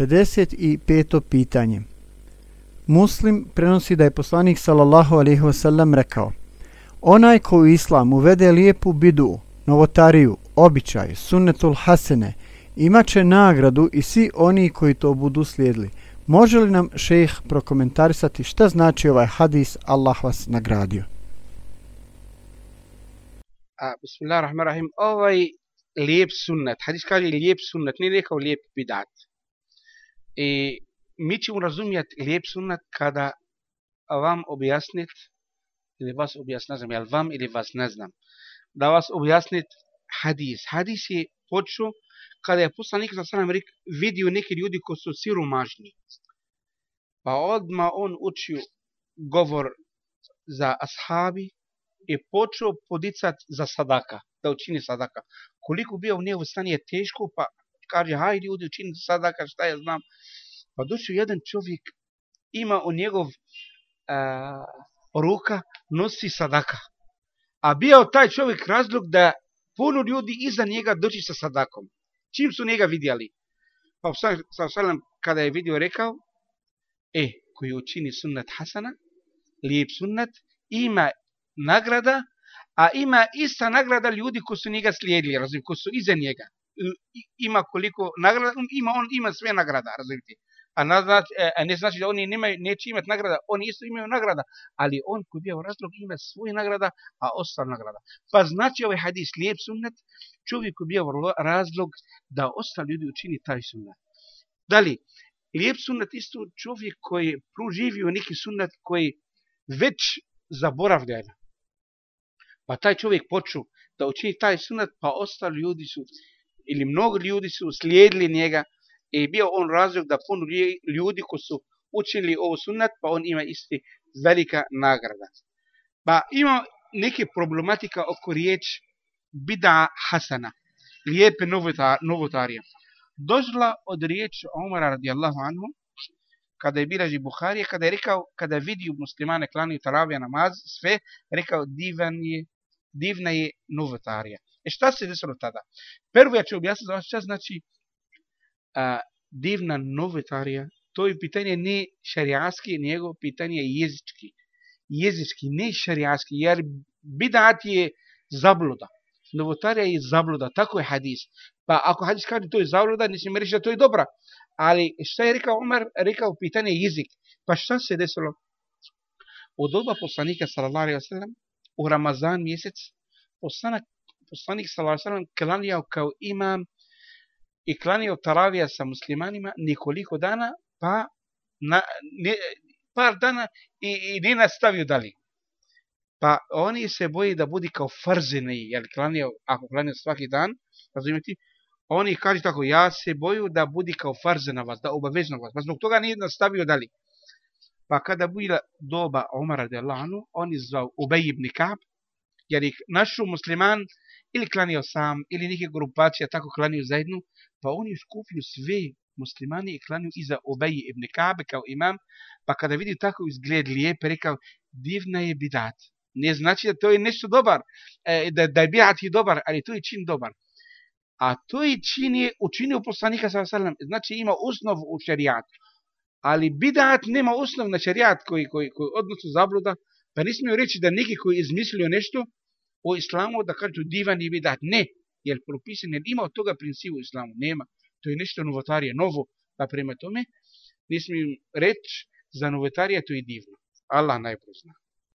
55. pitanje Muslim prenosi da je poslanik sallallahu alaihi wasallam rekao Onaj ko u islam uvede lijepu bidu, novotariju, običaj, sunnetul hasene, imaće nagradu i svi oni koji to budu slijedili. Može li nam šejh prokomentarisati šta znači ovaj hadis Allah vas nagradio? A, bismillahirrahmanirrahim. Ovaj lijep sunnet, hadis kaže lijep sunnet, nije rekao lijep bidat. I mi ćemo razumjeti lijep sunat kada vam objasnit, ili vas objasnit, ne znam, jel vam ili vas ne znam, da vas objasnit hadis. Hadis je počeo kada je poslanik sa sanem vidio neki ljudi ko su siromažni. Pa odma on učio govor za ashabi i počeo podicat za sadaka, da učini sadaka. Koliko bio u njevu stanje teško, pa kaže, hajde ljudi učini sadaka, šta ja znam. Pa došao jedan čovjek, ima u njegov a, ruka, nosi sadaka. A bio taj čovjek razlog da puno ljudi iza njega doći sa sadakom. Čim su njega vidjeli? Pa sa salam kada je vidio rekao, e, koji učini sunnet Hasana, lijep sunnet, ima nagrada, a ima ista nagrada ljudi koji su njega slijedili, razumijete, koji su iza njega. Ima koliko nagrada, ima on ima sve nagrada, razumijete. A, na, znači, e, a ne znači da oni nemaju, neće imati nagrada, oni isto imaju nagrada, ali on koji bio razlog ima svoje nagrada, a ostal nagrada. Pa znači ovaj hadis lijep sunnet, čovjek koji bio razlog da ostali ljudi učini taj sunnet. Dali, lijep sunnet isto čovjek koji je proživio neki sunnet koji već zaboravljena. Pa taj čovjek poču da učini taj sunnet, pa ostali ljudi su, ili mnogo ljudi su slijedili njega, i bio on razlog da puno ljudi ko su učili ovo sunnet, pa on ima isti velika nagrada. Pa ima neke problematika oko riječ bida hasana, lijepe novotarije. Došla od riječi Omara radijallahu anhu, kada je bilaži Buharije, kada je rekao, kada je vidio muslimane klani taravija namaz, sve, rekao divan je, divna je novotarija. E šta se desilo tada? Prvo ja ću objasniti za vas šta znači a, divna novotarija, to je pitanje ne šarijanski, nego pitanje jezički. Jezički, ne šarijanski, jer bidat je zabluda. Novotarija je zabluda, tako je hadis. Pa ako hadis kaže to je zabluda, nisam reći da to je dobra. Ali šta je rekao Omar? Rekao pitanje jezik. Pa šta se desilo? U doba poslanika sallallahu alaihi wa sallam, u Ramazan mjesec, poslanak poslanik sallallahu klanjao kao imam i klanio taravija sa muslimanima nikoliko dana, pa na, ne, par dana i, i ne nastavio dali. Pa oni se boji da budi kao farzini, jer klanio, ako klanio svaki dan, razumijete, oni kaže tako, ja se boju da budi kao farze na vas, da obavezno vas, pa zbog toga nije nastavio dali. Pa kada bila doba Omara de Lanu, oni zvao Ubej ibn Kab, jer ih našu musliman ili klanio sam, ili neke grupacije tako klanio zajedno, pa oni skupio sve muslimani i klanju iza Obeji ibn Kabe kao imam, pa kada vidi tako izgled lijepe, rekao, divna je bidat. Ne znači da to je nešto dobar, e, da, da je bidat je dobar, ali to je čin dobar. A to je čin je učinio poslanika sa sallam, znači ima osnov u šarijatu. Ali bidat nema osnov na šarijat koji, koji, koji odnosu zabluda, pa ne smiju reći da neki koji izmislio nešto o islamu da kažu divan je bidat. Ne, jer propisan je ima od toga principu u islamu, nema. To je nešto novotarije, novo, pa prema tome, ne smijem reći za novotarije, to je divno. Allah najbolj zna.